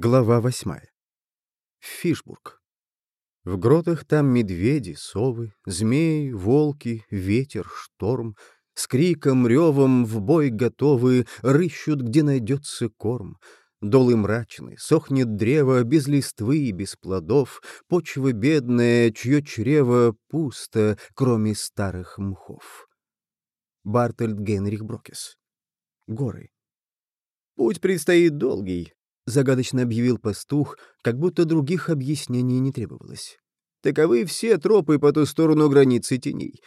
Глава восьмая. Фишбург. В гротах там медведи, совы, змеи, волки, ветер, шторм, С криком, ревом в бой готовы, рыщут, где найдется корм. Долы мрачны, сохнет древо без листвы и без плодов, Почва бедная, чье чрево пусто, кроме старых мхов. Бартольд Генрих Брокес. Горы. Путь предстоит долгий, — загадочно объявил пастух, как будто других объяснений не требовалось. «Таковы все тропы по ту сторону границы теней.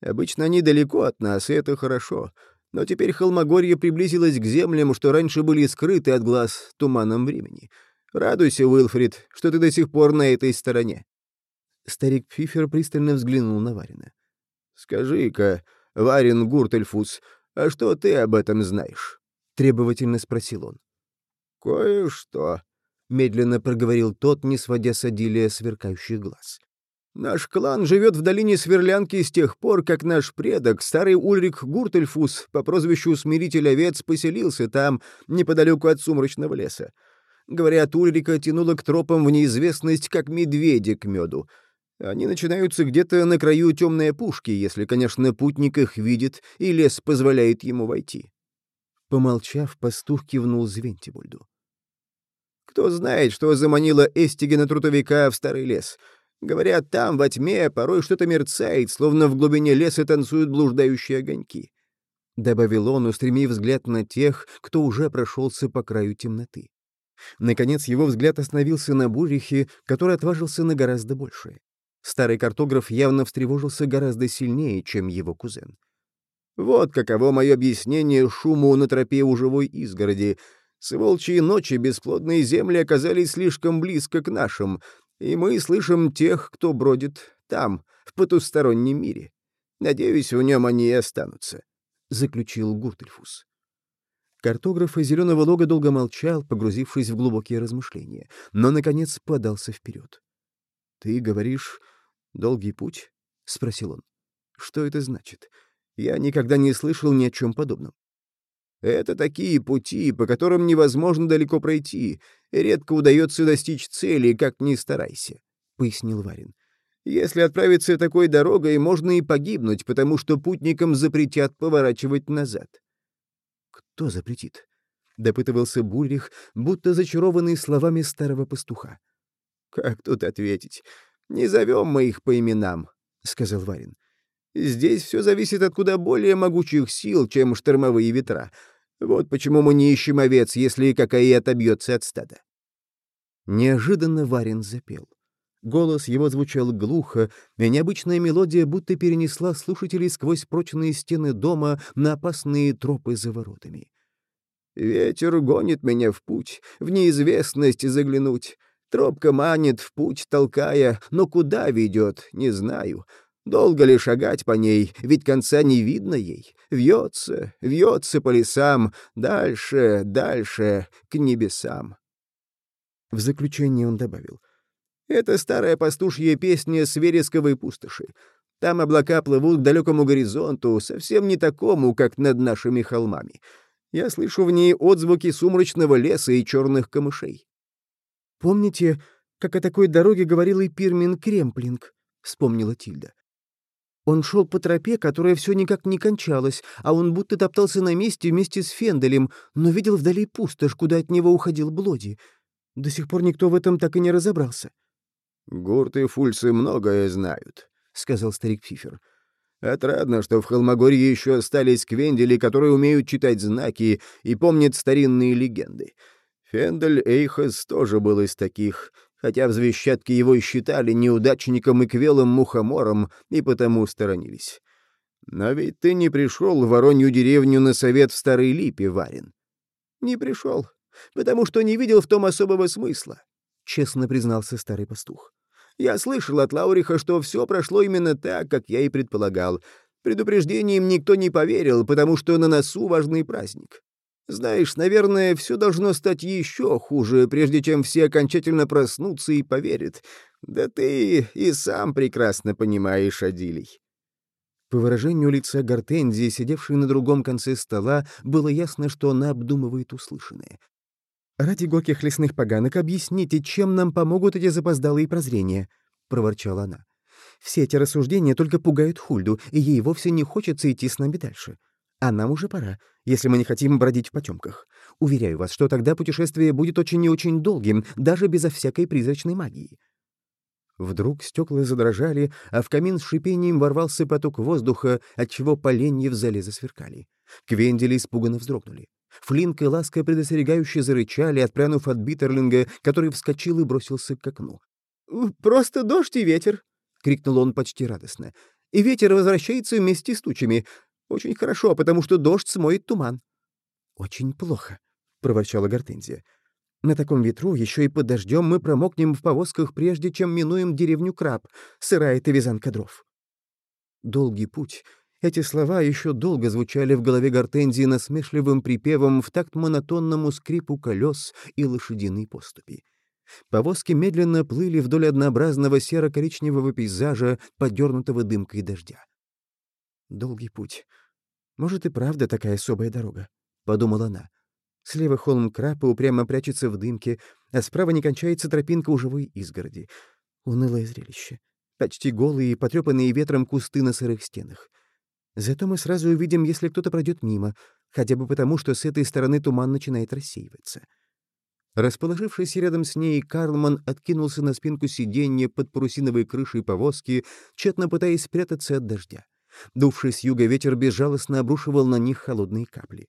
Обычно они далеко от нас, и это хорошо. Но теперь Холмогорье приблизилось к землям, что раньше были скрыты от глаз туманом времени. Радуйся, Уилфрид, что ты до сих пор на этой стороне». Старик Пфифер пристально взглянул на Варина. «Скажи-ка, Варин Гуртельфус, а что ты об этом знаешь?» — требовательно спросил он. «Кое-что», — медленно проговорил тот, не сводя с Адилия сверкающих глаз. «Наш клан живет в долине Сверлянки с тех пор, как наш предок, старый Ульрик Гуртельфус, по прозвищу Смиритель Овец, поселился там, неподалеку от Сумрачного леса. Говорят, Ульрика тянуло к тропам в неизвестность, как медведя к меду. Они начинаются где-то на краю темной опушки, если, конечно, путник их видит, и лес позволяет ему войти». Помолчав, пастух кивнул Звентибульду. Кто знает, что заманило Эстигена трутовика в старый лес. Говорят, там, во тьме, порой что-то мерцает, словно в глубине леса танцуют блуждающие огоньки. Добавил он, устремив взгляд на тех, кто уже прошелся по краю темноты. Наконец его взгляд остановился на Бурихе, который отважился на гораздо большее. Старый картограф явно встревожился гораздо сильнее, чем его кузен. «Вот каково мое объяснение шуму на тропе у живой изгороди», с волчьей ночи бесплодные земли оказались слишком близко к нашим, и мы слышим тех, кто бродит там, в потустороннем мире. Надеюсь, в нем они и останутся», — заключил Гуртельфус. Картограф из Зеленого Лога долго молчал, погрузившись в глубокие размышления, но, наконец, подался вперед. «Ты говоришь, долгий путь?» — спросил он. «Что это значит? Я никогда не слышал ни о чем подобном». Это такие пути, по которым невозможно далеко пройти, редко удается достичь цели, как ни старайся», — пояснил Варин. «Если отправиться такой дорогой, можно и погибнуть, потому что путникам запретят поворачивать назад». «Кто запретит?» — допытывался Бульрих, будто зачарованный словами старого пастуха. «Как тут ответить? Не зовем мы их по именам», — сказал Варин. «Здесь все зависит от куда более могучих сил, чем штормовые ветра». Вот почему мы не ищем овец, если какая отобьется от стада. Неожиданно Варин запел. Голос его звучал глухо, и необычная мелодия будто перенесла слушателей сквозь прочные стены дома на опасные тропы за воротами. «Ветер гонит меня в путь, в неизвестность заглянуть. Тропка манит в путь, толкая, но куда ведет, не знаю. Долго ли шагать по ней, ведь конца не видно ей. Вьется, вьется по лесам, дальше, дальше, к небесам. В заключение он добавил. Это старая пастушья песня с вересковой пустоши. Там облака плывут к далекому горизонту, совсем не такому, как над нашими холмами. Я слышу в ней отзвуки сумрачного леса и черных камышей. «Помните, как о такой дороге говорил и Пирмин Кремплинг?» — вспомнила Тильда. Он шел по тропе, которая все никак не кончалась, а он будто топтался на месте вместе с Фенделем, но видел вдали пустошь, куда от него уходил Блоди. До сих пор никто в этом так и не разобрался. — Гурт и Фульсы многое знают, — сказал старик Фифер. — Отрадно, что в Холмогорье еще остались квендели, которые умеют читать знаки и помнят старинные легенды. Фендель Эйхас тоже был из таких — хотя в Звещатке его считали неудачником и квелым мухомором, и потому сторонились. Но ведь ты не пришел в Воронью деревню на совет в Старой Липе, Варин. Не пришел, потому что не видел в том особого смысла, — честно признался старый пастух. Я слышал от Лауриха, что все прошло именно так, как я и предполагал. Предупреждением никто не поверил, потому что на носу важный праздник. Знаешь, наверное, все должно стать еще хуже, прежде чем все окончательно проснутся и поверят. Да ты и сам прекрасно понимаешь, Адилий. По выражению лица Гортензии, сидевшей на другом конце стола, было ясно, что она обдумывает услышанное. «Ради горьких лесных поганок объясните, чем нам помогут эти запоздалые прозрения?» — проворчала она. «Все эти рассуждения только пугают Хульду, и ей вовсе не хочется идти с нами дальше. А нам уже пора, если мы не хотим бродить в потемках. Уверяю вас, что тогда путешествие будет очень и очень долгим, даже безо всякой призрачной магии». Вдруг стекла задрожали, а в камин с шипением ворвался поток воздуха, отчего поленья в зале засверкали. Квендели испуганно вздрогнули. Флинк и Ласка предостерегающе зарычали, отпрянув от Биттерлинга, который вскочил и бросился к окну. «Просто дождь и ветер!» — крикнул он почти радостно. «И ветер возвращается вместе с тучами. Очень хорошо, потому что дождь смоет туман». «Очень плохо», — проворчала Гортензия. «На таком ветру, еще и под дождем, мы промокнем в повозках, прежде чем минуем деревню Краб, сырая ты вязанка дров». Долгий путь эти слова еще долго звучали в голове Гортензии насмешливым припевом в такт монотонному скрипу колес и лошадиной поступи. Повозки медленно плыли вдоль однообразного серо-коричневого пейзажа, подернутого дымкой дождя. «Долгий путь. Может, и правда такая особая дорога», — подумала она. Слева холм Крапа упрямо прячется в дымке, а справа не кончается тропинка у живой изгороди. Унылое зрелище. Почти голые и потрепанные ветром кусты на сырых стенах. Зато мы сразу увидим, если кто-то пройдет мимо, хотя бы потому, что с этой стороны туман начинает рассеиваться. Расположившись рядом с ней, Карлман откинулся на спинку сиденья под парусиновой крышей повозки, тщетно пытаясь спрятаться от дождя. Дувший с юга ветер безжалостно обрушивал на них холодные капли.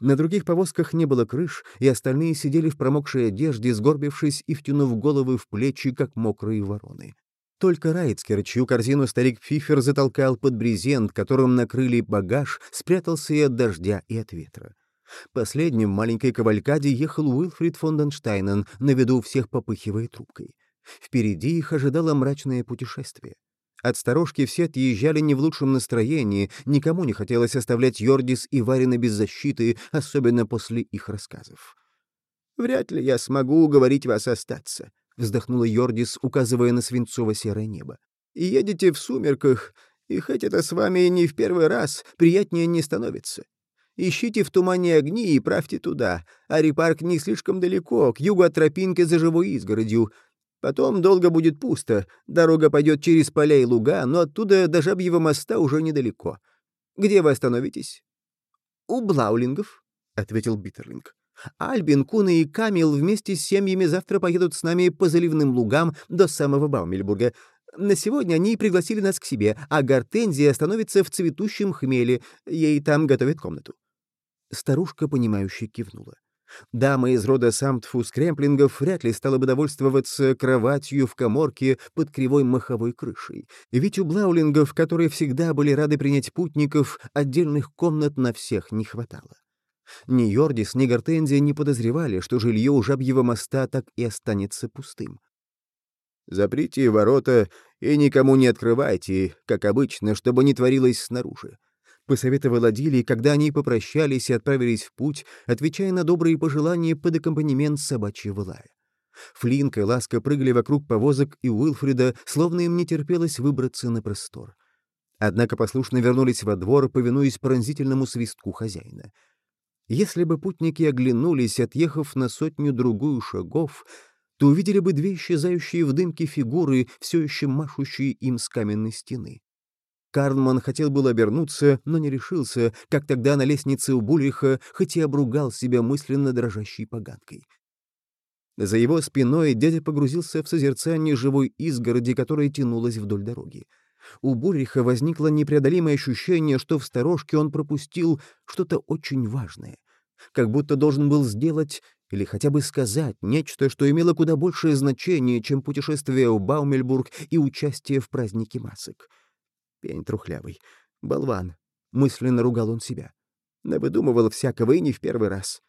На других повозках не было крыш, и остальные сидели в промокшей одежде, сгорбившись и втянув головы в плечи, как мокрые вороны. Только Райцкер, чью корзину старик Фифер затолкал под брезент, которым накрыли багаж, спрятался и от дождя, и от ветра. Последним в маленькой кавалькаде ехал Уилфрид Фонденштайнен, на виду всех попыхивая трубкой. Впереди их ожидало мрачное путешествие. От сторожки все отъезжали не в лучшем настроении, никому не хотелось оставлять Йордис и Варина без защиты, особенно после их рассказов. «Вряд ли я смогу уговорить вас остаться», — вздохнула Йордис, указывая на свинцово-серое небо. «И едете в сумерках, и хоть это с вами не в первый раз, приятнее не становится. Ищите в тумане огни и правьте туда. Ари-парк не слишком далеко, к югу от тропинки за живой изгородью. Потом долго будет пусто, дорога пойдет через поля и луга, но оттуда до Жабьего моста уже недалеко. Где вы остановитесь?» «У Блаулингов», — ответил Биттерлинг. Альбин, Куна и Камил вместе с семьями завтра поедут с нами по заливным лугам до самого Баумельбурга. На сегодня они пригласили нас к себе, а Гортензия остановится в цветущем хмеле. Ей там готовят комнату». Старушка, понимающе кивнула. Дама из рода Самтфус Кремплингов вряд ли стала бы довольствоваться кроватью в коморке под кривой маховой крышей. Ведь у Блаулингов, которые всегда были рады принять путников, отдельных комнат на всех не хватало. Ни Йордис, ни Гортензия не подозревали, что жилье у Жабьего моста так и останется пустым. «Заприте ворота и никому не открывайте, как обычно, чтобы не творилось снаружи», — посоветовал Адилий, когда они попрощались и отправились в путь, отвечая на добрые пожелания под аккомпанемент собачьего лая. Флинк и Ласка прыгали вокруг повозок и Уилфрида, словно им не терпелось выбраться на простор. Однако послушно вернулись во двор, повинуясь пронзительному свистку хозяина — если бы путники оглянулись, отъехав на сотню-другую шагов, то увидели бы две исчезающие в дымке фигуры, все еще машущие им с каменной стены. Карлман хотел было обернуться, но не решился, как тогда на лестнице у Булиха, хоть и обругал себя мысленно дрожащей поганкой. За его спиной дядя погрузился в созерцание живой изгороди, которая тянулась вдоль дороги. У Буриха возникло непреодолимое ощущение, что в сторожке он пропустил что-то очень важное. Как будто должен был сделать или хотя бы сказать нечто, что имело куда большее значение, чем путешествие в Баумельбург и участие в празднике масок. Пень трухлявый. Болван. Мысленно ругал он себя. Навыдумывал всякого и не в первый раз.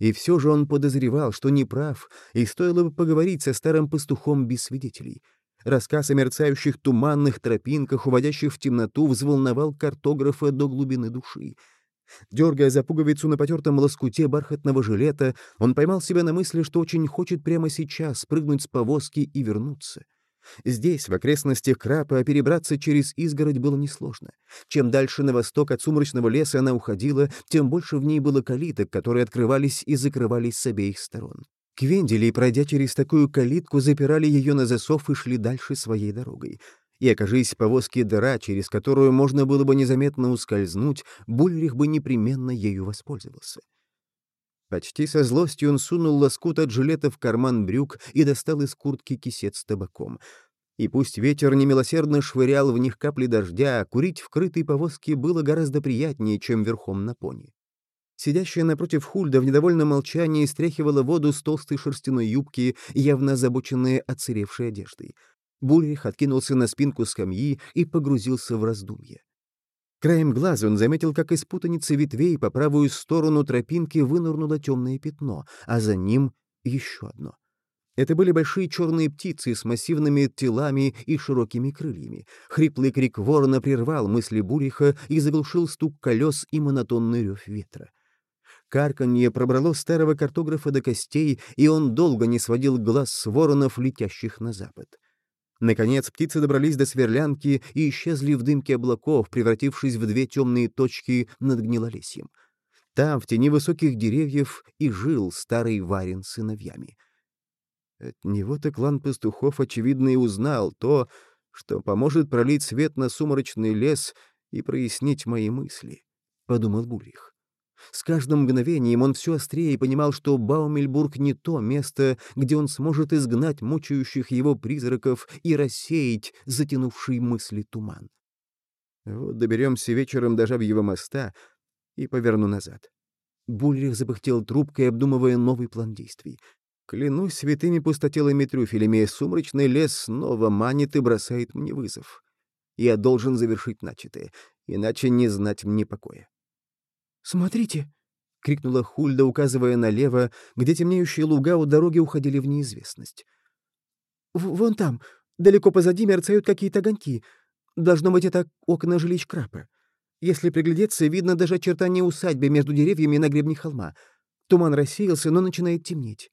И все же он подозревал, что не прав, и стоило бы поговорить со старым пастухом без свидетелей — Рассказ о мерцающих туманных тропинках, уводящих в темноту, взволновал картографа до глубины души. Дергая за пуговицу на потертом лоскуте бархатного жилета, он поймал себя на мысли, что очень хочет прямо сейчас прыгнуть с повозки и вернуться. Здесь, в окрестностях Крапа, перебраться через изгородь было несложно. Чем дальше на восток от сумрачного леса она уходила, тем больше в ней было калиток, которые открывались и закрывались с обеих сторон. Квендели, пройдя через такую калитку, запирали ее на засов и шли дальше своей дорогой. И, окажись повозки дыра, через которую можно было бы незаметно ускользнуть, Бульрих бы непременно ею воспользовался. Почти со злостью он сунул лоскут от жилета в карман брюк и достал из куртки кисет с табаком. И пусть ветер немилосердно швырял в них капли дождя, курить в крытой повозке было гораздо приятнее, чем верхом на пони. Сидящая напротив Хульда в недовольном молчании стряхивала воду с толстой шерстяной юбки, явно озабоченная отсыревшей одеждой. Бульрих откинулся на спинку скамьи и погрузился в раздумье. Краем глаза он заметил, как из путаницы ветвей по правую сторону тропинки вынырнуло темное пятно, а за ним еще одно. Это были большие черные птицы с массивными телами и широкими крыльями. Хриплый крик ворона прервал мысли Буриха и заглушил стук колес и монотонный рев ветра. Карканье пробрало старого картографа до костей, и он долго не сводил глаз с воронов, летящих на запад. Наконец птицы добрались до сверлянки и исчезли в дымке облаков, превратившись в две темные точки над гнилолесьем. Там, в тени высоких деревьев, и жил старый Варин с сыновьями. От него-то клан пастухов, очевидно, и узнал то, что поможет пролить свет на сумрачный лес и прояснить мои мысли, — подумал Булих. С каждым мгновением он все острее понимал, что Баумельбург не то место, где он сможет изгнать мучающих его призраков и рассеять затянувший мысли туман. Вот доберемся вечером до Жабьего моста и поверну назад. Бульрих запыхтел трубкой, обдумывая новый план действий. Клянусь святыми пустотелыми трюфелями, сумрачный лес снова манит и бросает мне вызов. Я должен завершить начатое, иначе не знать мне покоя. «Смотрите!» — крикнула Хульда, указывая налево, где темнеющие луга у дороги уходили в неизвестность. «Вон там, далеко позади, мерцают какие-то огоньки. Должно быть, это окна жилищ Крапа. Если приглядеться, видно даже очертания усадьбы между деревьями на гребне холма. Туман рассеялся, но начинает темнеть.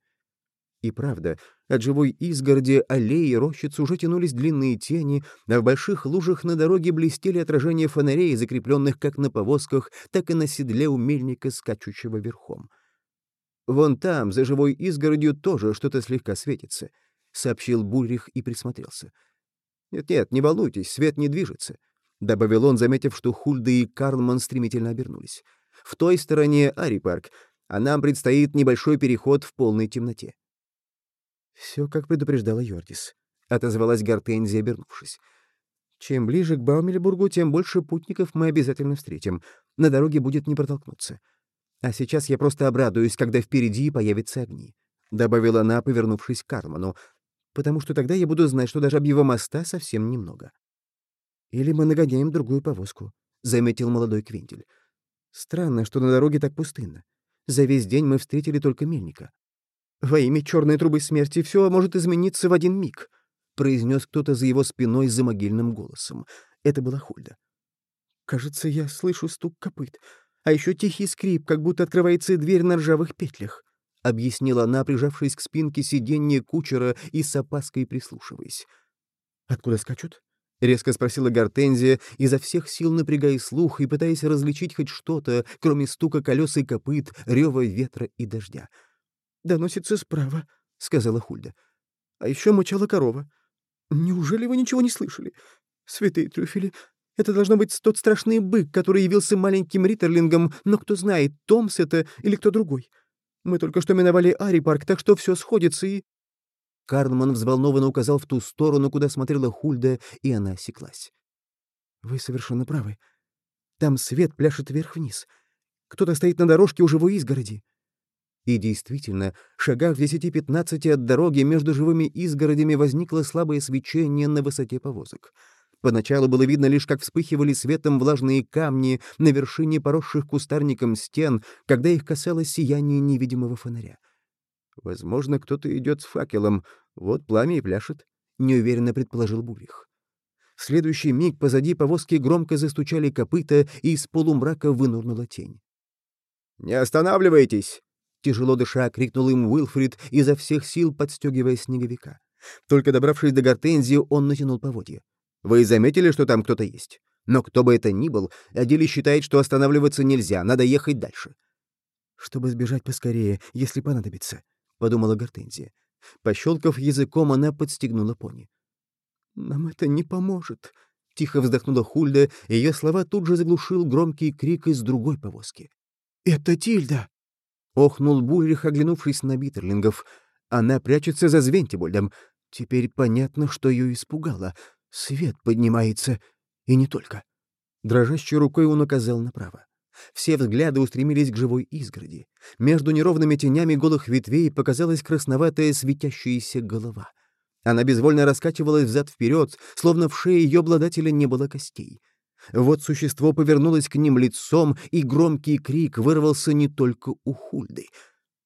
И правда, от живой изгороди, аллеи, рощиц уже тянулись длинные тени, а в больших лужах на дороге блестели отражения фонарей, закрепленных как на повозках, так и на седле у мельника, скачущего верхом. «Вон там, за живой изгородью, тоже что-то слегка светится», — сообщил Бульрих и присмотрелся. «Нет-нет, не волнуйтесь, свет не движется», — добавил он, заметив, что Хульда и Карлман стремительно обернулись. «В той стороне Ари-парк, а нам предстоит небольшой переход в полной темноте». «Все, как предупреждала Йордис», — отозвалась Гортензия, обернувшись. «Чем ближе к Баумельбургу, тем больше путников мы обязательно встретим. На дороге будет не протолкнуться. А сейчас я просто обрадуюсь, когда впереди появятся огни», — добавила она, повернувшись к Карману, «потому что тогда я буду знать, что даже об его моста совсем немного». «Или мы нагоняем другую повозку», — заметил молодой Квинтель. «Странно, что на дороге так пустынно. За весь день мы встретили только мельника. «Во имя черной трубы смерти все может измениться в один миг», — произнес кто-то за его спиной за могильным голосом. Это была Хульда. «Кажется, я слышу стук копыт, а еще тихий скрип, как будто открывается дверь на ржавых петлях», — объяснила она, прижавшись к спинке сиденья кучера и с опаской прислушиваясь. «Откуда скачут?» — резко спросила Гортензия, изо всех сил напрягая слух и пытаясь различить хоть что-то, кроме стука колес и копыт, рева ветра и дождя доносится справа», — сказала Хульда. «А еще мычала корова. Неужели вы ничего не слышали? Святые трюфели, это должно быть тот страшный бык, который явился маленьким Риттерлингом, но кто знает, Томс это или кто другой. Мы только что миновали Ари-парк, так что все сходится и...» Карлман взволнованно указал в ту сторону, куда смотрела Хульда, и она осеклась. «Вы совершенно правы. Там свет пляшет вверх-вниз. Кто-то стоит на дорожке у живой изгороди. И действительно, шагах в 10-15 от дороги между живыми изгородями возникло слабое свечение на высоте повозок. Поначалу было видно лишь, как вспыхивали светом влажные камни на вершине поросших кустарником стен, когда их касалось сияние невидимого фонаря. «Возможно, кто-то идет с факелом. Вот пламя и пляшет», — неуверенно предположил Булих. В следующий миг позади повозки громко застучали копыта, и из полумрака вынурнула тень. «Не останавливайтесь!» Тяжело дыша, крикнул им Уилфрид, изо всех сил подстегивая снеговика. Только добравшись до гортензии, он натянул поводья. «Вы заметили, что там кто-то есть? Но кто бы это ни был, Адили считает, что останавливаться нельзя, надо ехать дальше». «Чтобы сбежать поскорее, если понадобится», — подумала Гортензия. Пощелкав языком, она подстегнула пони. «Нам это не поможет», — тихо вздохнула Хульда, и ее слова тут же заглушил громкий крик из другой повозки. «Это Тильда!» — охнул Бульрих, оглянувшись на Биттерлингов. Она прячется за Звентибольдом. Теперь понятно, что ее испугало. Свет поднимается. И не только. Дрожащей рукой он указал направо. Все взгляды устремились к живой изгороди. Между неровными тенями голых ветвей показалась красноватая светящаяся голова. Она безвольно раскачивалась взад-вперед, словно в шее ее обладателя не было костей. Вот существо повернулось к ним лицом, и громкий крик вырвался не только у Хульды.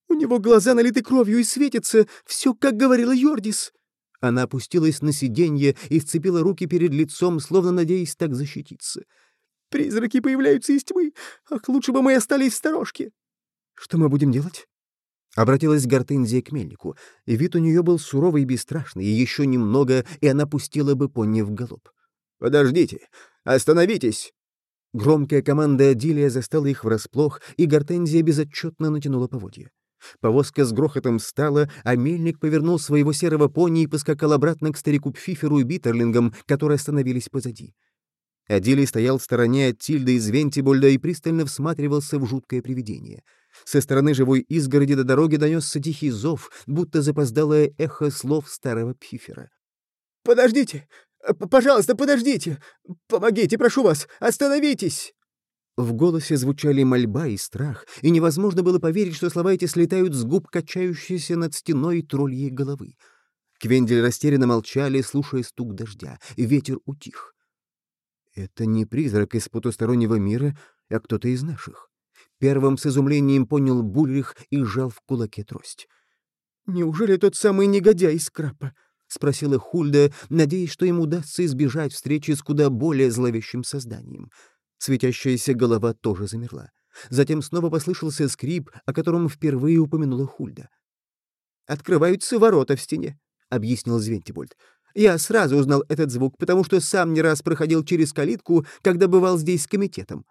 «У него глаза налиты кровью и светятся, все, как говорила Йордис!» Она опустилась на сиденье и сцепила руки перед лицом, словно надеясь так защититься. «Призраки появляются из тьмы! Ах, лучше бы мы остались в сторожке!» «Что мы будем делать?» Обратилась Гортензия к мельнику. Вид у нее был суровый и бесстрашный, и еще немного, и она пустила бы пони в галоп. «Подождите! Остановитесь!» Громкая команда Адилия застала их врасплох, и Гортензия безотчетно натянула поводья. Повозка с грохотом встала, а мельник повернул своего серого пони и поскакал обратно к старику Пфиферу и Биттерлингам, которые остановились позади. Адилий стоял в стороне от Тильды из Вентибольда и пристально всматривался в жуткое привидение — со стороны живой изгороди до дороги донесся тихий зов, будто запоздалое эхо слов старого пифера. «Подождите! Пожалуйста, подождите! Помогите, прошу вас! Остановитесь!» В голосе звучали мольба и страх, и невозможно было поверить, что слова эти слетают с губ качающейся над стеной тролльей головы. Квендель растерянно молчали, слушая стук дождя, и ветер утих. Это не призрак из потустороннего мира, а кто-то из наших. Первым с изумлением понял Бульрих и сжал в кулаке трость. «Неужели тот самый негодяй из Крапа?» — спросила Хульда, надеясь, что ему удастся избежать встречи с куда более зловещим созданием. Светящаяся голова тоже замерла. Затем снова послышался скрип, о котором впервые упомянула Хульда. «Открываются ворота в стене», — объяснил Звентибольд. «Я сразу узнал этот звук, потому что сам не раз проходил через калитку, когда бывал здесь с комитетом.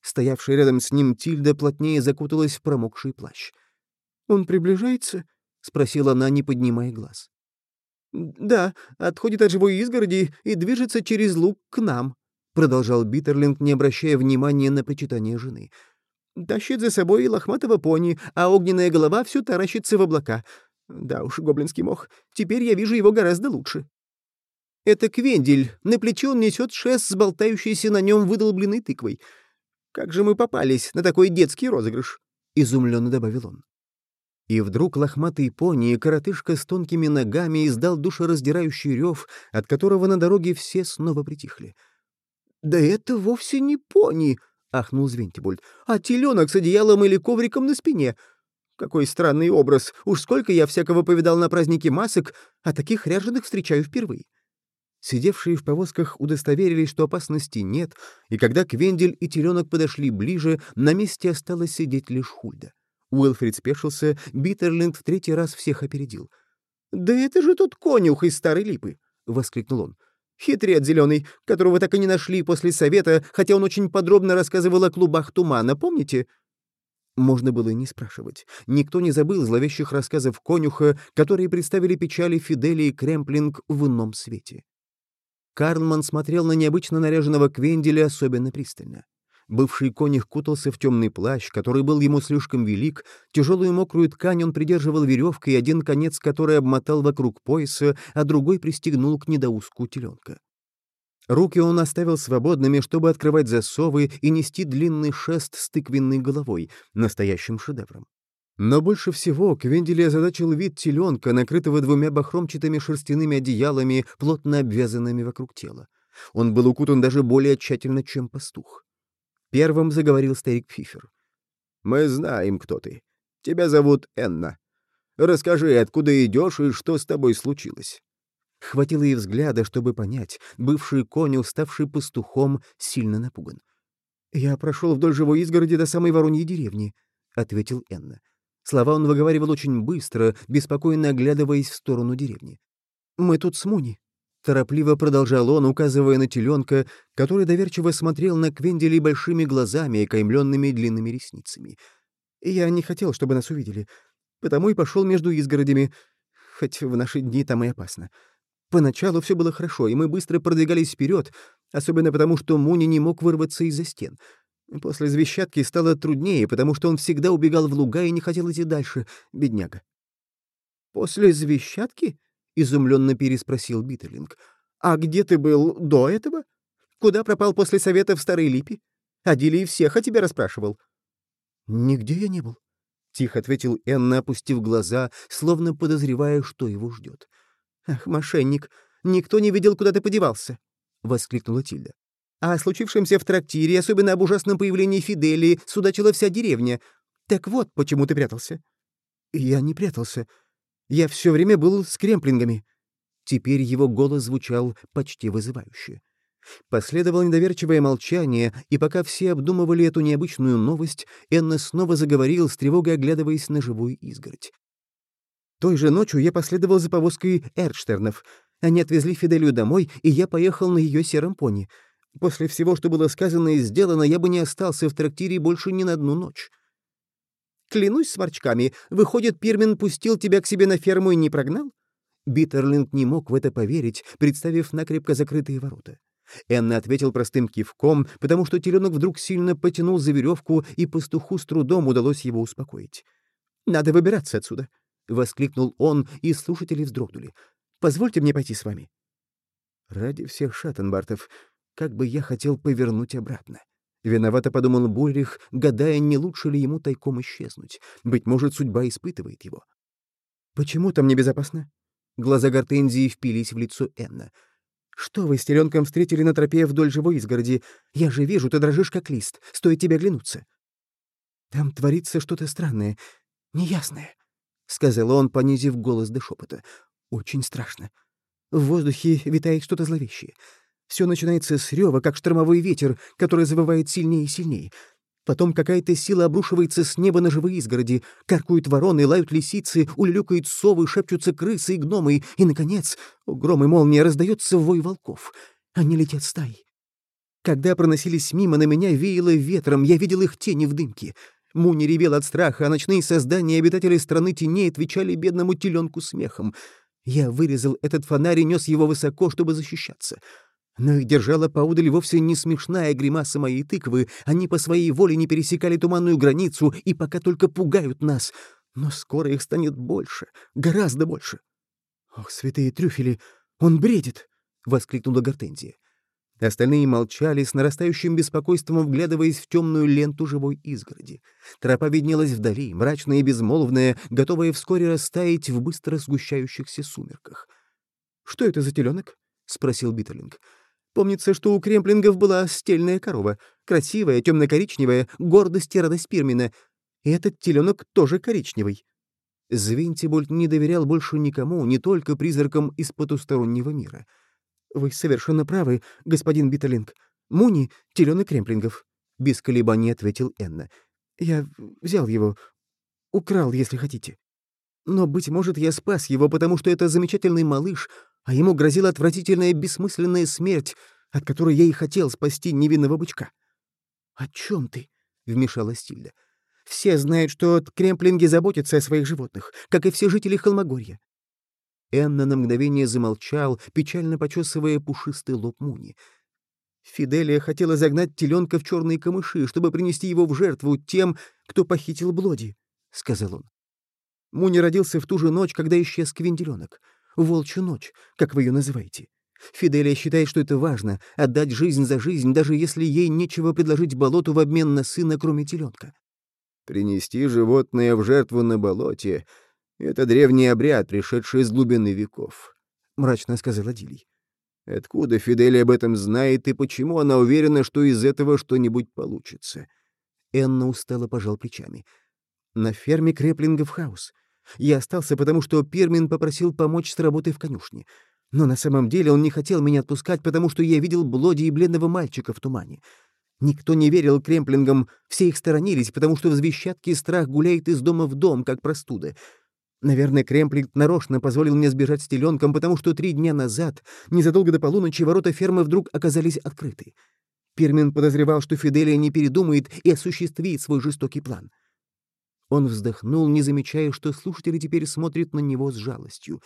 Стоявшая рядом с ним Тильда плотнее закуталась в промокший плащ. «Он приближается?» — спросила она, не поднимая глаз. «Да, отходит от живой изгороди и движется через луг к нам», — продолжал Биттерлинг, не обращая внимания на причитание жены. «Тащит за собой лохматого пони, а огненная голова все таращится в облака. Да уж, гоблинский мох, теперь я вижу его гораздо лучше». «Это Квендель. На плече он несет шест с болтающейся на нем выдолбленной тыквой. Как же мы попались на такой детский розыгрыш?» — изумленно добавил он. И вдруг лохматый пони, коротышка с тонкими ногами, издал душераздирающий рев, от которого на дороге все снова притихли. «Да это вовсе не пони!» — ахнул Звентибульд. «А теленок с одеялом или ковриком на спине. Какой странный образ! Уж сколько я всякого повидал на празднике масок, а таких ряженых встречаю впервые. Сидевшие в повозках удостоверились, что опасности нет, и когда Квендель и Теленок подошли ближе, на месте осталось сидеть лишь Хульда. Уилфрид спешился, Биттерлинд в третий раз всех опередил. «Да это же тот конюх из Старой Липы!» — воскликнул он. «Хитрец зеленый, которого так и не нашли после совета, хотя он очень подробно рассказывал о клубах тумана, помните?» Можно было и не спрашивать. Никто не забыл зловещих рассказов конюха, которые представили печали Фидели и Кремплинг в ином свете. Карлман смотрел на необычно наряженного Квенделя особенно пристально. Бывший конюх кутался в темный плащ, который был ему слишком велик, тяжелую мокрую ткань он придерживал веревкой, один конец которой обмотал вокруг пояса, а другой пристегнул к недоуску теленка. Руки он оставил свободными, чтобы открывать засовы и нести длинный шест с тыквенной головой, настоящим шедевром. Но больше всего Квендели озадачил вид теленка, накрытого двумя бахромчатыми шерстяными одеялами, плотно обвязанными вокруг тела. Он был укутан даже более тщательно, чем пастух. Первым заговорил старик Пфифер. «Мы знаем, кто ты. Тебя зовут Энна. Расскажи, откуда идешь и что с тобой случилось?» Хватило и взгляда, чтобы понять, бывший конюх, ставший пастухом, сильно напуган. «Я прошел вдоль живой изгороди до самой Вороньей деревни», — ответил Энна. Слова он выговаривал очень быстро, беспокойно оглядываясь в сторону деревни. Мы тут с Муни». Торопливо продолжал он, указывая на теленка, который доверчиво смотрел на Квендели большими глазами, окаймленными длинными ресницами. «Я не хотел, чтобы нас увидели, потому и пошел между изгородями, хоть в наши дни там и опасно. Поначалу все было хорошо, и мы быстро продвигались вперед, особенно потому, что Муни не мог вырваться из-за стен. После звещатки стало труднее, потому что он всегда убегал в луга и не хотел идти дальше, бедняга. «После звещатки?» Изумленно переспросил Биттерлинг. «А где ты был до этого? Куда пропал после совета в Старой Липе? Адилий всех о тебе расспрашивал». «Нигде я не был», — тихо ответил Энна, опустив глаза, словно подозревая, что его ждет. «Ах, мошенник, никто не видел, куда ты подевался», — воскликнула Тильда. «А о случившемся в трактире, особенно об ужасном появлении Фиделии, судачила вся деревня. Так вот, почему ты прятался». «Я не прятался», я все время был с кремплингами». Теперь его голос звучал почти вызывающе. Последовало недоверчивое молчание, и пока все обдумывали эту необычную новость, Энна снова заговорил, с тревогой оглядываясь на живую изгородь. Той же ночью я последовал за повозкой Эрдштернов. Они отвезли Фиделию домой, и я поехал на ее сером пони. После всего, что было сказано и сделано, я бы не остался в трактире больше ни на одну ночь. Клянусь сморчками, выходит, Пирмен пустил тебя к себе на ферму и не прогнал?» Биттерлинг не мог в это поверить, представив накрепко закрытые ворота. Энна ответил простым кивком, потому что теленок вдруг сильно потянул за веревку, и пастуху с трудом удалось его успокоить. «Надо выбираться отсюда!» — воскликнул он, и слушатели вздрогнули. «Позвольте мне пойти с вами». Ради всех Шаттенбартов, как бы я хотел повернуть обратно. Виновато подумал Бульрих, гадая, не лучше ли ему тайком исчезнуть. Быть может, судьба испытывает его. «Почему там небезопасно?» Глаза Гортензии впились в лицо Энна. «Что вы с теленком встретили на тропе вдоль живой изгороди? Я же вижу, ты дрожишь как лист. Стоит тебе оглянуться». «Там творится что-то странное, неясное», — сказал он, понизив голос до шепота. «Очень страшно. В воздухе витает что-то зловещее. Все начинается с рева, как штормовой ветер, который завывает сильнее и сильнее. Потом какая-то сила обрушивается с неба на живые изгороди, каркают вороны, лают лисицы, улюлюкают совы, шепчутся крысы и гномы, и, наконец, гром и молния раздается вой волков. Они летят стаей. Когда проносились мимо, на меня веяло ветром, я видел их тени в дымке. Муни ревел от страха, а ночные создания обитателей страны теней отвечали бедному теленку смехом. Я вырезал этот фонарь и нес его высоко, чтобы защищаться. Но их держала поудаль вовсе не смешная гримаса моей тыквы. Они по своей воле не пересекали туманную границу и пока только пугают нас. Но скоро их станет больше, гораздо больше. «Ох, святые трюфели, он бредит!» — воскликнула Гортензия. Остальные молчали, с нарастающим беспокойством вглядываясь в темную ленту живой изгороди. Тропа виднелась вдали, мрачная и безмолвная, готовая вскоре растаять в быстро сгущающихся сумерках. «Что это за теленок?» — спросил Биттерлинг. Помнится, что у кремплингов была стельная корова, красивая, темно-коричневая, гордость и радость Пирмина. И этот теленок тоже коричневый. Звентибольд не доверял больше никому, не только призракам из потустороннего мира. «Вы совершенно правы, господин Биттелинг. Муни — теленок кремплингов», — без колебаний ответил Энна. «Я взял его. Украл, если хотите. Но, быть может, я спас его, потому что это замечательный малыш, а ему грозила отвратительная бессмысленная смерть, от которой я и хотел спасти невинного бычка. «О чем ты?» — вмешалась Тильда. «Все знают, что кремплинги заботятся о своих животных, как и все жители Холмогорья». Энна на мгновение замолчал, печально почесывая пушистый лоб Муни. Фиделия хотела загнать теленка в черные камыши, чтобы принести его в жертву тем, кто похитил Блоди, — сказал он. Муни родился в ту же ночь, когда исчез Квинделенок волчью ночь, как вы ее называете. Фиделия считает, что это важно — отдать жизнь за жизнь, даже если ей нечего предложить болоту в обмен на сына, кроме теленка. Принести животное в жертву на болоте — это древний обряд, пришедший из глубины веков, — мрачно сказала Дилий. Откуда Фиделия об этом знает и почему она уверена, что из этого что-нибудь получится? Энна устало пожал плечами. На ферме Креплингов хаус. Я остался, потому что Пермин попросил помочь с работой в конюшне. Но на самом деле он не хотел меня отпускать, потому что я видел Блоди и бледного мальчика в тумане. Никто не верил кремплингам, все их сторонились, потому что в Звещатке страх гуляет из дома в дом, как простуда. Наверное, Кремплинг нарочно позволил мне сбежать с теленком, потому что три дня назад, незадолго до полуночи, ворота фермы вдруг оказались открыты. Пермин подозревал, что Фиделия не передумает и осуществит свой жестокий план. Он вздохнул, не замечая, что слушатели теперь смотрят на него с жалостью.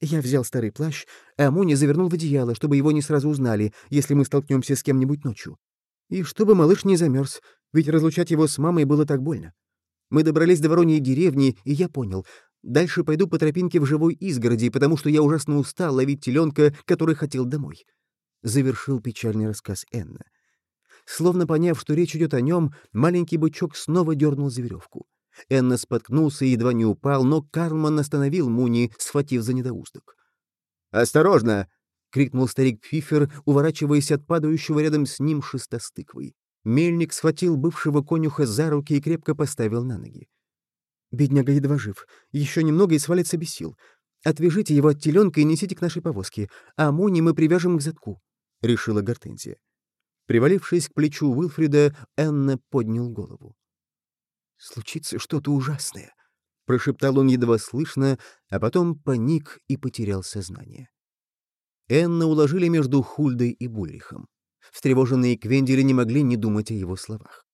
Я взял старый плащ, а Муни завернул в одеяло, чтобы его не сразу узнали, если мы столкнемся с кем-нибудь ночью. И чтобы малыш не замерз, ведь разлучать его с мамой было так больно. Мы добрались до Вороньей деревни, и я понял, Дальше пойду по тропинке в живой изгороди, потому что я ужасно устал ловить теленка, который хотел домой. Завершил печальный рассказ Энна. Словно поняв, что речь идет о нем, маленький бычок снова дернул за веревку. Энна споткнулся и едва не упал, но Карлман остановил Муни, схватив за недоуздок. «Осторожно!» — крикнул старик Пфифер, уворачиваясь от падающего рядом с ним шестостыквой. Мельник схватил бывшего конюха за руки и крепко поставил на ноги. Бедняга едва жив. Еще немного и свалится без сил. Отвяжите его от теленка и несите к нашей повозке, а Муни мы привяжем к задку», — решила Гортензия. Привалившись к плечу Уилфрида, Энна поднял голову. «Случится что-то ужасное», — прошептал он едва слышно, а потом паник и потерял сознание. Энна уложили между Хульдой и Бульрихом. Встревоженные Квендели не могли не думать о его словах.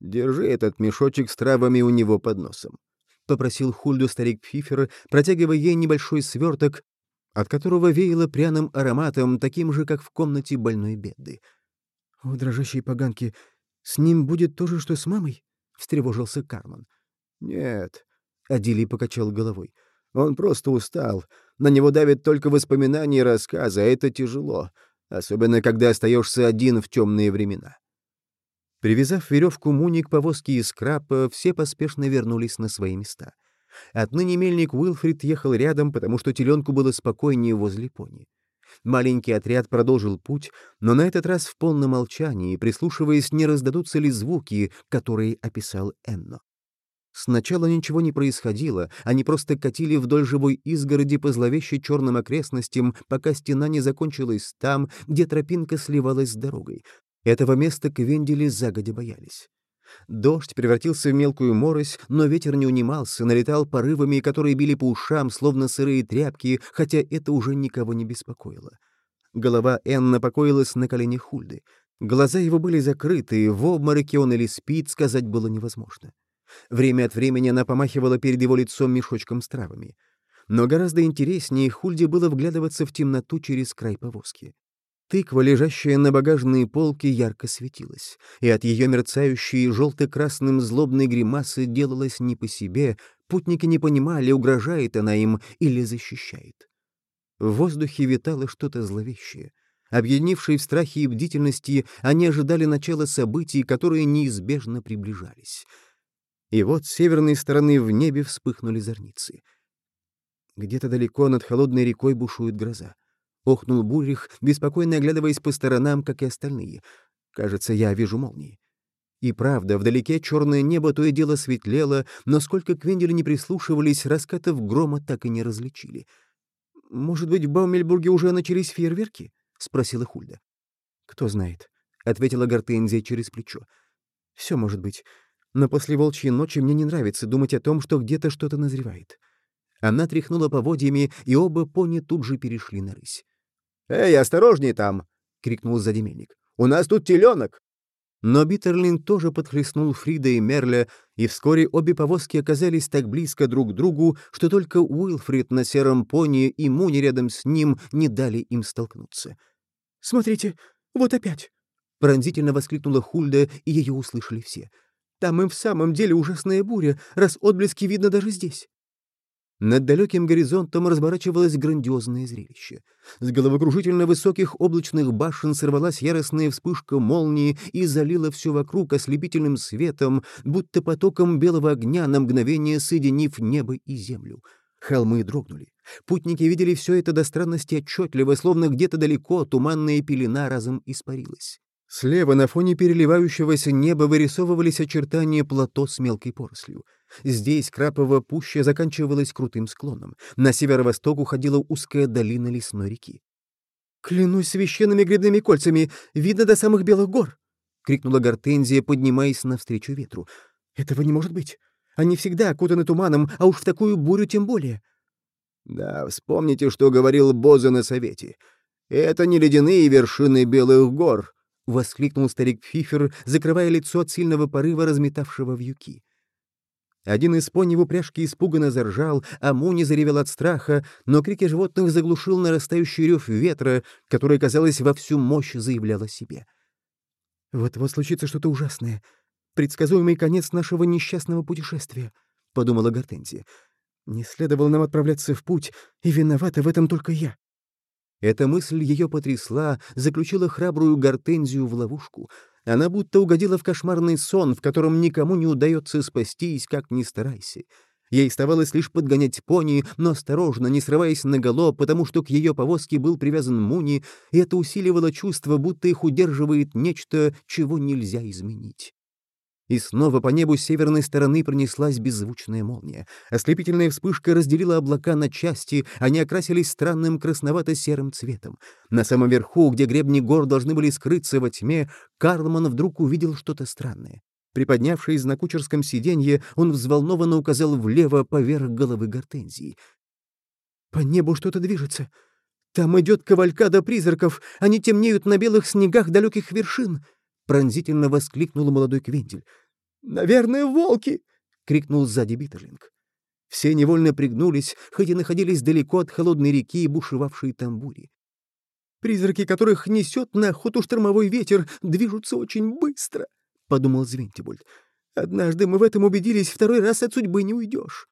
Держи этот мешочек с травами у него под носом», — попросил Хульду старик Пфифер, протягивая ей небольшой сверток, от которого веяло пряным ароматом, таким же, как в комнате больной беды. «О, дрожащие поганки, с ним будет то же, что с мамой?» — встревожился Карман. «Нет», — Адилий покачал головой, — «он просто устал. На него давит только воспоминания и рассказы, а это тяжело, особенно когда остаешься один в темные времена». Привязав веревку Муни к повозке из крапа, все поспешно вернулись на свои места. Отныне мельник Уилфрид ехал рядом, потому что теленку было спокойнее возле пони. Маленький отряд продолжил путь, но на этот раз в полном молчании, прислушиваясь, не раздадутся ли звуки, которые описал Энно. Сначала ничего не происходило, они просто катили вдоль живой изгороди по зловеще черным окрестностям, пока стена не закончилась там, где тропинка сливалась с дорогой. Этого места Квендели загодя боялись. Дождь превратился в мелкую морось, но ветер не унимался, налетал порывами, которые били по ушам, словно сырые тряпки, хотя это уже никого не беспокоило. Голова Энна покоилась на коленях Хульды. Глаза его были закрыты, в обмороке он или спит, сказать было невозможно. Время от времени она помахивала перед его лицом мешочком с травами. Но гораздо интереснее Хульде было вглядываться в темноту через край повозки. Тыква, лежащая на багажной полке, ярко светилась, и от ее мерцающей желто-красным злобной гримасы делалось не по себе, путники не понимали, угрожает она им или защищает. В воздухе витало что-то зловещее. Объединившие в страхе и бдительности, они ожидали начала событий, которые неизбежно приближались. И вот с северной стороны в небе вспыхнули зорницы. Где-то далеко над холодной рекой бушует гроза. — охнул Бурих, беспокойно оглядываясь по сторонам, как и остальные. «Кажется, я вижу молнии». И правда, вдалеке черное небо то и дело светлело, но сколько Квендели не прислушивались, раскатов грома так и не различили. «Может быть, в Баумельбурге уже начались фейерверки?» — спросила Хульда. «Кто знает», — ответила Гортензия через плечо. «Все может быть. Но после волчьей ночи мне не нравится думать о том, что где-то что-то назревает». Она тряхнула поводьями, и оба пони тут же перешли на рысь. «Эй, осторожней там!» — крикнул сзади. «У нас тут теленок!» Но Биттерлин тоже подхлестнул Фрида и Мерля, и вскоре обе повозки оказались так близко друг к другу, что только Уилфрид на сером пони и Муни рядом с ним не дали им столкнуться. «Смотрите, вот опять!» — пронзительно воскликнула Хульда, и ее услышали все. «Там им в самом деле ужасная буря, раз отблески видно даже здесь». Над далеким горизонтом разворачивалось грандиозное зрелище. С головокружительно высоких облачных башен сорвалась яростная вспышка молнии и залила все вокруг ослепительным светом, будто потоком белого огня на мгновение соединив небо и землю. Холмы дрогнули. Путники видели все это до странности отчетливо, словно где-то далеко туманная пелена разом испарилась. Слева на фоне переливающегося неба вырисовывались очертания плато с мелкой порослью. Здесь краповая пуща заканчивалась крутым склоном. На северо-восток уходила узкая долина лесной реки. «Клянусь священными грибными кольцами, видно до самых белых гор!» — крикнула Гортензия, поднимаясь навстречу ветру. «Этого не может быть! Они всегда окутаны туманом, а уж в такую бурю тем более». «Да, вспомните, что говорил Боза на совете. Это не ледяные вершины белых гор», — воскликнул старик Фифер, закрывая лицо от сильного порыва, разметавшего вьюки. Один из пони в упряжке испуганно заржал, а Муни заревел от страха, но крики животных заглушил нарастающий рев ветра, который, казалось, во всю мощь заявлял о себе. «Вот-вот случится что-то ужасное. Предсказуемый конец нашего несчастного путешествия», — подумала Гортензия. «Не следовало нам отправляться в путь, и виновата в этом только я». Эта мысль ее потрясла, заключила храбрую гортензию в ловушку. Она будто угодила в кошмарный сон, в котором никому не удается спастись, как ни старайся. Ей оставалось лишь подгонять пони, но осторожно, не срываясь на галоп, потому что к ее повозке был привязан Муни, и это усиливало чувство, будто их удерживает нечто, чего нельзя изменить. И снова по небу с северной стороны пронеслась беззвучная молния. Ослепительная вспышка разделила облака на части, они окрасились странным красновато-серым цветом. На самом верху, где гребни гор должны были скрыться во тьме, Карлман вдруг увидел что-то странное. Приподнявшись на кучерском сиденье, он взволнованно указал влево поверх головы гортензии. «По небу что-то движется. Там идет кавалькада призраков, они темнеют на белых снегах далеких вершин». — пронзительно воскликнул молодой Квентель. «Наверное, волки!» — крикнул сзади Биттерлинг. Все невольно пригнулись, хоть и находились далеко от холодной реки и бушевавшей там бури. «Призраки, которых несет на охоту штормовой ветер, движутся очень быстро», — подумал Звентибольд. «Однажды мы в этом убедились, второй раз от судьбы не уйдешь».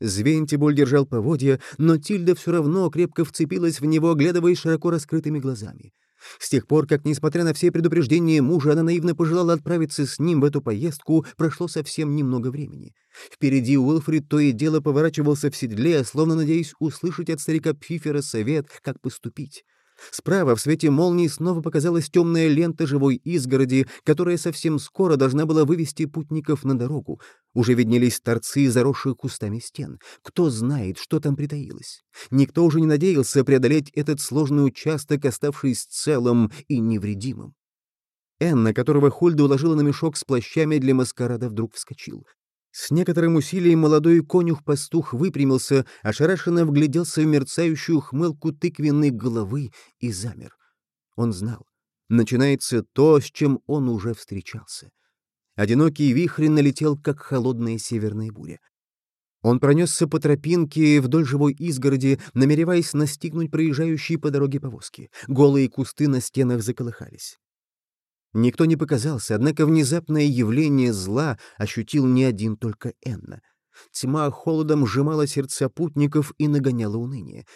Звентибуль держал поводья, но Тильда все равно крепко вцепилась в него, оглядывая широко раскрытыми глазами. С тех пор, как, несмотря на все предупреждения мужа, она наивно пожелала отправиться с ним в эту поездку, прошло совсем немного времени. Впереди Уилфрид то и дело поворачивался в седле, словно надеясь услышать от старика Пфифера совет, как поступить. Справа в свете молнии снова показалась темная лента живой изгороди, которая совсем скоро должна была вывести путников на дорогу. Уже виднелись торцы, заросшие кустами стен. Кто знает, что там притаилось. Никто уже не надеялся преодолеть этот сложный участок, оставшись целым и невредимым. Энна, которого Хольда уложила на мешок с плащами для маскарада, вдруг вскочил. С некоторым усилием молодой конюх-пастух выпрямился, ошарашенно вгляделся в мерцающую хмылку тыквенной головы и замер. Он знал. Начинается то, с чем он уже встречался. Одинокий вихрь налетел, как холодная северная буря. Он пронесся по тропинке вдоль живой изгороди, намереваясь настигнуть проезжающие по дороге повозки. Голые кусты на стенах заколыхались. Никто не показался, однако внезапное явление зла ощутил не один только Энна. Тьма холодом сжимала сердца путников и нагоняла уныние.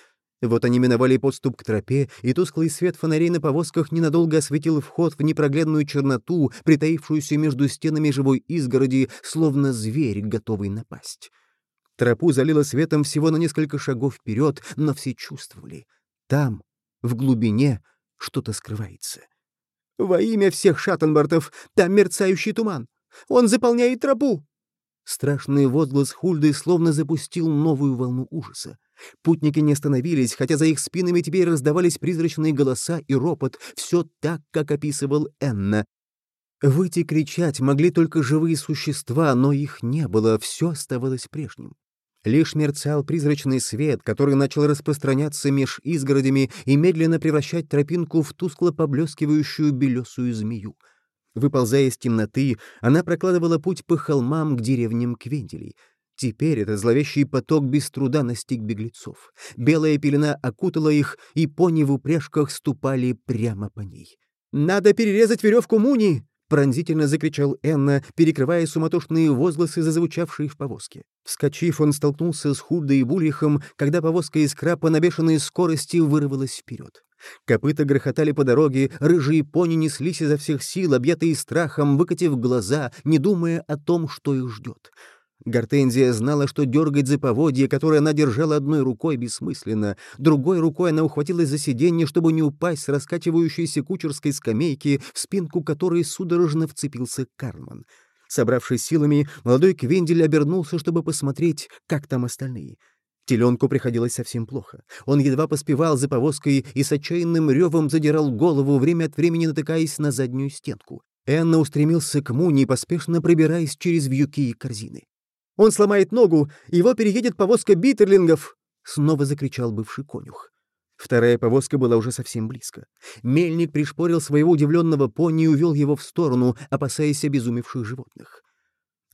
Вот они миновали подступ к тропе, и тусклый свет фонарей на повозках ненадолго осветил вход в непроглядную черноту, притаившуюся между стенами живой изгороди, словно зверь, готовый напасть. Тропу залило светом всего на несколько шагов вперед, но все чувствовали. Там, в глубине, что-то скрывается. Во имя всех Шаттенбартов, там мерцающий туман. Он заполняет тропу. Страшный возглас Хульды словно запустил новую волну ужаса. Путники не остановились, хотя за их спинами теперь раздавались призрачные голоса и ропот, все так, как описывал Энна. Выйти кричать могли только живые существа, но их не было, все оставалось прежним. Лишь мерцал призрачный свет, который начал распространяться меж изгородями и медленно превращать тропинку в тускло поблескивающую белесую змею. Выползая из темноты, она прокладывала путь по холмам к деревням Квентелей. Теперь этот зловещий поток без труда настиг беглецов. Белая пелена окутала их, и пони в упряжках ступали прямо по ней. «Надо перерезать веревку Муни!» — пронзительно закричал Энна, перекрывая суматошные возгласы, зазвучавшие в повозке. Вскочив, он столкнулся с Худой и Булихом, когда повозка из крапа на бешеной скорости вырвалась вперед. Копыта грохотали по дороге, рыжие пони неслись изо всех сил, объятые страхом, выкатив глаза, не думая о том, что их ждет. Гортензия знала, что дергать за поводье, которое она держала одной рукой, бессмысленно. Другой рукой она ухватилась за сиденье, чтобы не упасть с раскачивающейся кучерской скамейки, в спинку которой судорожно вцепился Карлман. Собравшись силами, молодой Квендель обернулся, чтобы посмотреть, как там остальные. Теленку приходилось совсем плохо. Он едва поспевал за повозкой и с отчаянным ревом задирал голову, время от времени натыкаясь на заднюю стенку. Энна устремился к Муни, поспешно пробираясь через вьюки и корзины. Он сломает ногу, его переедет повозка битерлингов!» — снова закричал бывший конюх. Вторая повозка была уже совсем близко. Мельник пришпорил своего удивленного пони и увел его в сторону, опасаясь обезумевших животных.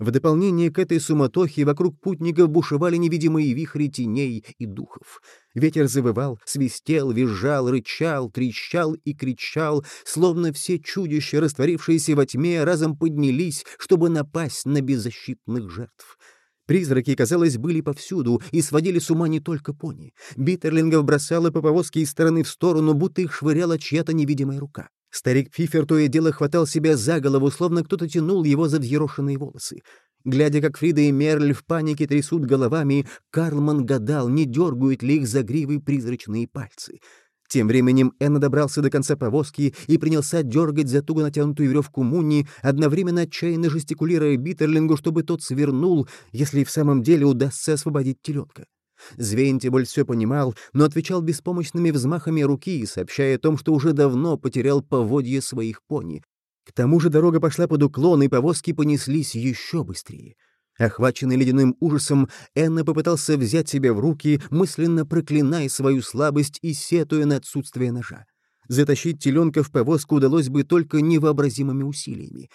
В дополнение к этой суматохе вокруг путников бушевали невидимые вихри теней и духов. Ветер завывал, свистел, визжал, рычал, трещал и кричал, словно все чудища, растворившиеся во тьме, разом поднялись, чтобы напасть на беззащитных жертв. Призраки, казалось, были повсюду и сводили с ума не только пони. Биттерлингов бросало по повозке из стороны в сторону, будто их швыряла чья-то невидимая рука. Старик Фифер то и дело хватал себя за голову, словно кто-то тянул его за взъерошенные волосы. Глядя, как Фрида и Мерль в панике трясут головами, Карлман гадал, не дергают ли их за гривы призрачные пальцы. Тем временем Энна добрался до конца повозки и принялся дергать за туго натянутую веревку Муни, одновременно отчаянно жестикулируя Биттерлингу, чтобы тот свернул, если в самом деле удастся освободить теленка. Звентиболь все понимал, но отвечал беспомощными взмахами руки, сообщая о том, что уже давно потерял поводье своих пони. К тому же дорога пошла под уклон, и повозки понеслись еще быстрее. Охваченный ледяным ужасом, Энна попытался взять себя в руки, мысленно проклиная свою слабость и сетуя на отсутствие ножа. Затащить теленка в повозку удалось бы только невообразимыми усилиями.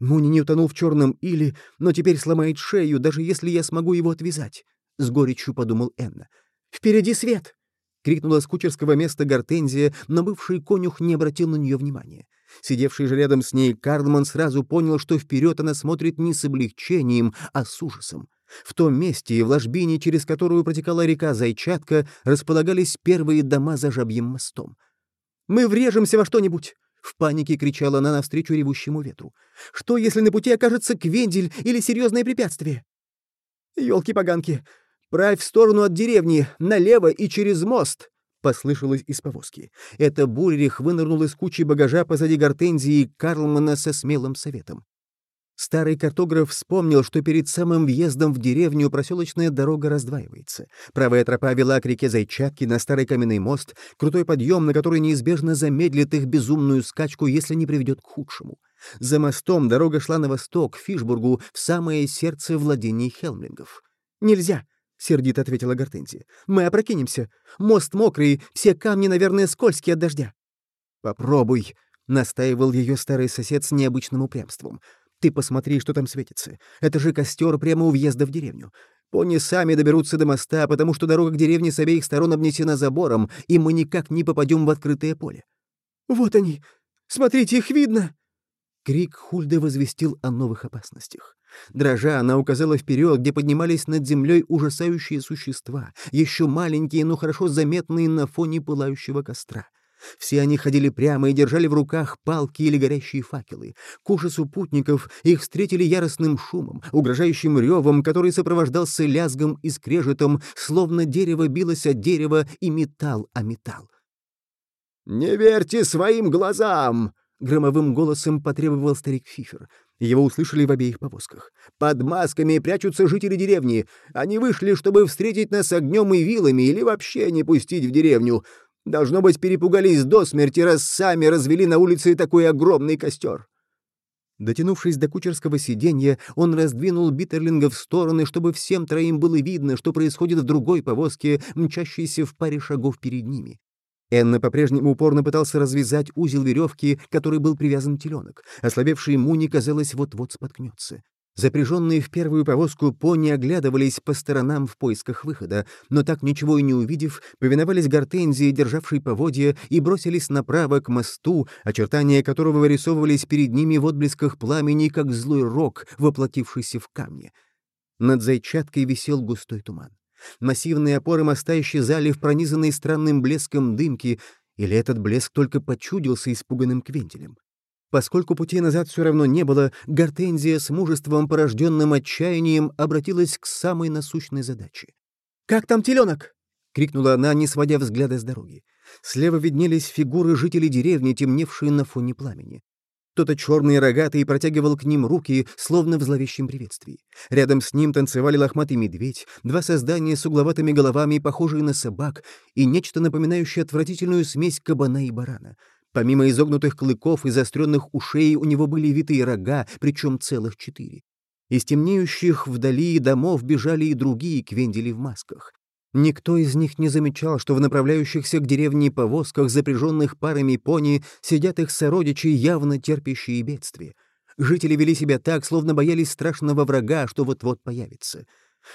Муни не утонул в черном иле, но теперь сломает шею, даже если я смогу его отвязать. — с горечью подумал Энна. «Впереди свет!» — крикнула с кучерского места Гортензия, но бывший конюх не обратил на нее внимания. Сидевший же рядом с ней Карлман сразу понял, что вперед она смотрит не с облегчением, а с ужасом. В том месте, в ложбине, через которую протекала река Зайчатка, располагались первые дома за жабьим мостом. «Мы врежемся во что-нибудь!» — в панике кричала она навстречу ревущему ветру. «Что, если на пути окажется квендель или серьезное препятствие?» «Елки-поганки! «Правь в сторону от деревни, налево и через мост!» — послышалось из повозки. Это Бурерих вынырнул из кучи багажа позади гортензии Карлмана со смелым советом. Старый картограф вспомнил, что перед самым въездом в деревню проселочная дорога раздваивается. Правая тропа вела к реке Зайчатки на старый каменный мост, крутой подъем, на который неизбежно замедлит их безумную скачку, если не приведет к худшему. За мостом дорога шла на восток, к Фишбургу, в самое сердце владений Хелмлингов. «Нельзя!» — сердито ответила Гортензия. «Мы опрокинемся. Мост мокрый, все камни, наверное, скользкие от дождя». «Попробуй», — настаивал ее старый сосед с необычным упрямством. «Ты посмотри, что там светится. Это же костер прямо у въезда в деревню. Пони сами доберутся до моста, потому что дорога к деревне с обеих сторон обнесена забором, и мы никак не попадем в открытое поле». «Вот они! Смотрите, их видно!» Крик Хульды возвестил о новых опасностях. Дрожа, она указала вперед, где поднимались над землей ужасающие существа, еще маленькие, но хорошо заметные на фоне пылающего костра. Все они ходили прямо и держали в руках палки или горящие факелы. К ужасу путников их встретили яростным шумом, угрожающим ревом, который сопровождался лязгом и скрежетом, словно дерево билось от дерева и металл о металл. «Не верьте своим глазам!» — громовым голосом потребовал старик Фифер. Его услышали в обеих повозках. «Под масками прячутся жители деревни. Они вышли, чтобы встретить нас огнем и вилами или вообще не пустить в деревню. Должно быть, перепугались до смерти, раз сами развели на улице такой огромный костер». Дотянувшись до кучерского сиденья, он раздвинул Биттерлинга в стороны, чтобы всем троим было видно, что происходит в другой повозке, мчащейся в паре шагов перед ними. Энна по-прежнему упорно пытался развязать узел веревки, который был привязан теленок. Ослабевший Муни, казалось, вот-вот споткнется. Запряженные в первую повозку пони оглядывались по сторонам в поисках выхода, но так ничего и не увидев, повиновались гортензии, державшей поводья, и бросились направо к мосту, очертания которого вырисовывались перед ними в отблесках пламени, как злой рог, воплотившийся в камне. Над зайчаткой висел густой туман. Массивные опоры моста исчезали в пронизанной странным блеском дымки, или этот блеск только почудился испуганным Квентелем. Поскольку пути назад все равно не было, Гортензия с мужеством, порожденным отчаянием, обратилась к самой насущной задаче. «Как там теленок?» — крикнула она, не сводя взгляда с дороги. Слева виднелись фигуры жителей деревни, темневшие на фоне пламени. Кто-то черный и рогатый протягивал к ним руки, словно в зловещем приветствии. Рядом с ним танцевали лохматый медведь, два создания с угловатыми головами, похожие на собак, и нечто напоминающее отвратительную смесь кабана и барана. Помимо изогнутых клыков и заостренных ушей у него были витые рога, причем целых четыре. Из темнеющих вдали домов бежали и другие квендели в масках. Никто из них не замечал, что в направляющихся к деревне повозках, запряженных парами пони, сидят их сородичи, явно терпящие бедствие. Жители вели себя так, словно боялись страшного врага, что вот-вот появится.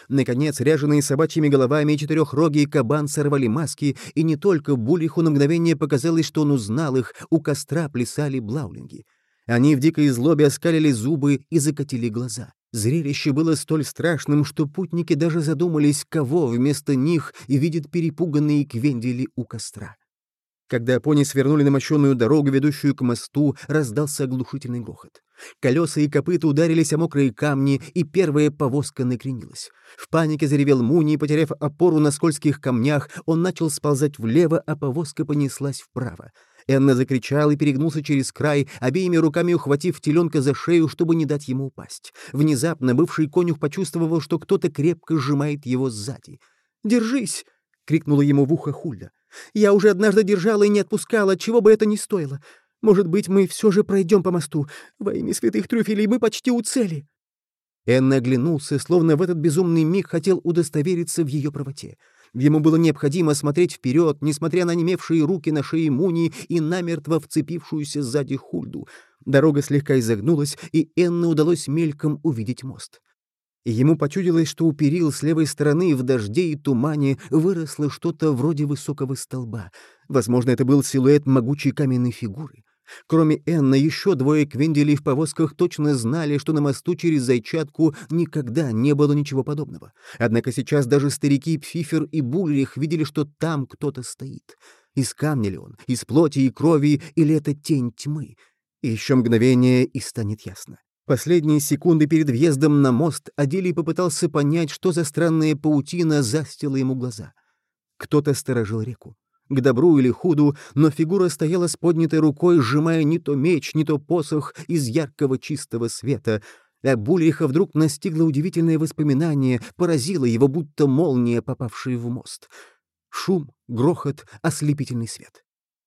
Наконец, ряженые собачьими головами четырехрогий кабан сорвали маски, и не только Булиху на мгновение показалось, что он узнал их, у костра плясали блаулинги. Они в дикой злобе оскалили зубы и закатили глаза. Зрелище было столь страшным, что путники даже задумались, кого вместо них видят перепуганные квендели у костра. Когда пони свернули на мощенную дорогу, ведущую к мосту, раздался оглушительный грохот. Колеса и копыта ударились о мокрые камни, и первая повозка накренилась. В панике заревел Муни, потеряв опору на скользких камнях, он начал сползать влево, а повозка понеслась вправо. Энна закричал и перегнулся через край, обеими руками ухватив теленка за шею, чтобы не дать ему упасть. Внезапно бывший конюх почувствовал, что кто-то крепко сжимает его сзади. «Держись!» — крикнула ему в ухо Хульда. «Я уже однажды держала и не отпускала, чего бы это ни стоило. Может быть, мы все же пройдем по мосту. Во имя святых трюфелей мы почти у цели». Энна оглянулся, словно в этот безумный миг хотел удостовериться в ее правоте. Ему было необходимо смотреть вперед, несмотря на немевшие руки на шее Муни и намертво вцепившуюся сзади Хульду. Дорога слегка изогнулась, и Энне удалось мельком увидеть мост. Ему почудилось, что у перил с левой стороны в дожде и тумане выросло что-то вроде высокого столба. Возможно, это был силуэт могучей каменной фигуры. Кроме Энна, еще двое квенделей в повозках точно знали, что на мосту через Зайчатку никогда не было ничего подобного. Однако сейчас даже старики Пфифер и Бульрих видели, что там кто-то стоит. Из камня ли он, из плоти и крови, или это тень тьмы? И еще мгновение, и станет ясно. Последние секунды перед въездом на мост Адилий попытался понять, что за странная паутина застила ему глаза. Кто-то сторожил реку к добру или худу, но фигура стояла с поднятой рукой, сжимая не то меч, не то посох из яркого чистого света. А Бульриха вдруг настигло удивительное воспоминание, поразило его, будто молния, попавшая в мост. Шум, грохот, ослепительный свет.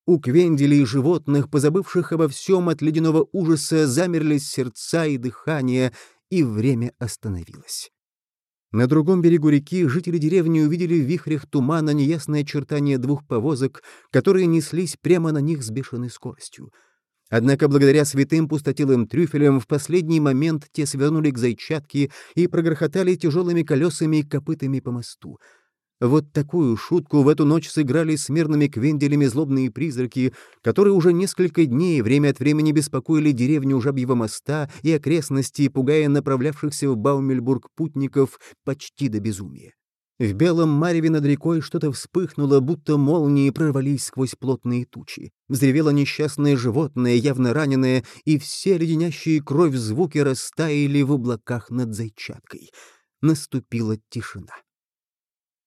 У квенделей животных, позабывших обо всем от ледяного ужаса, замерли сердца и дыхание, и время остановилось. На другом берегу реки жители деревни увидели в вихрях тумана неясное очертание двух повозок, которые неслись прямо на них с бешеной скоростью. Однако благодаря святым пустотелым трюфелям в последний момент те свернули к зайчатке и прогрохотали тяжелыми колесами и копытами по мосту. Вот такую шутку в эту ночь сыграли с мирными квенделями злобные призраки, которые уже несколько дней время от времени беспокоили деревню Жабьего моста и окрестности, пугая направлявшихся в Баумельбург путников почти до безумия. В белом мареве над рекой что-то вспыхнуло, будто молнии прорвались сквозь плотные тучи. Взревело несчастное животное, явно раненое, и все леденящие кровь звуки растаяли в облаках над зайчаткой. Наступила тишина.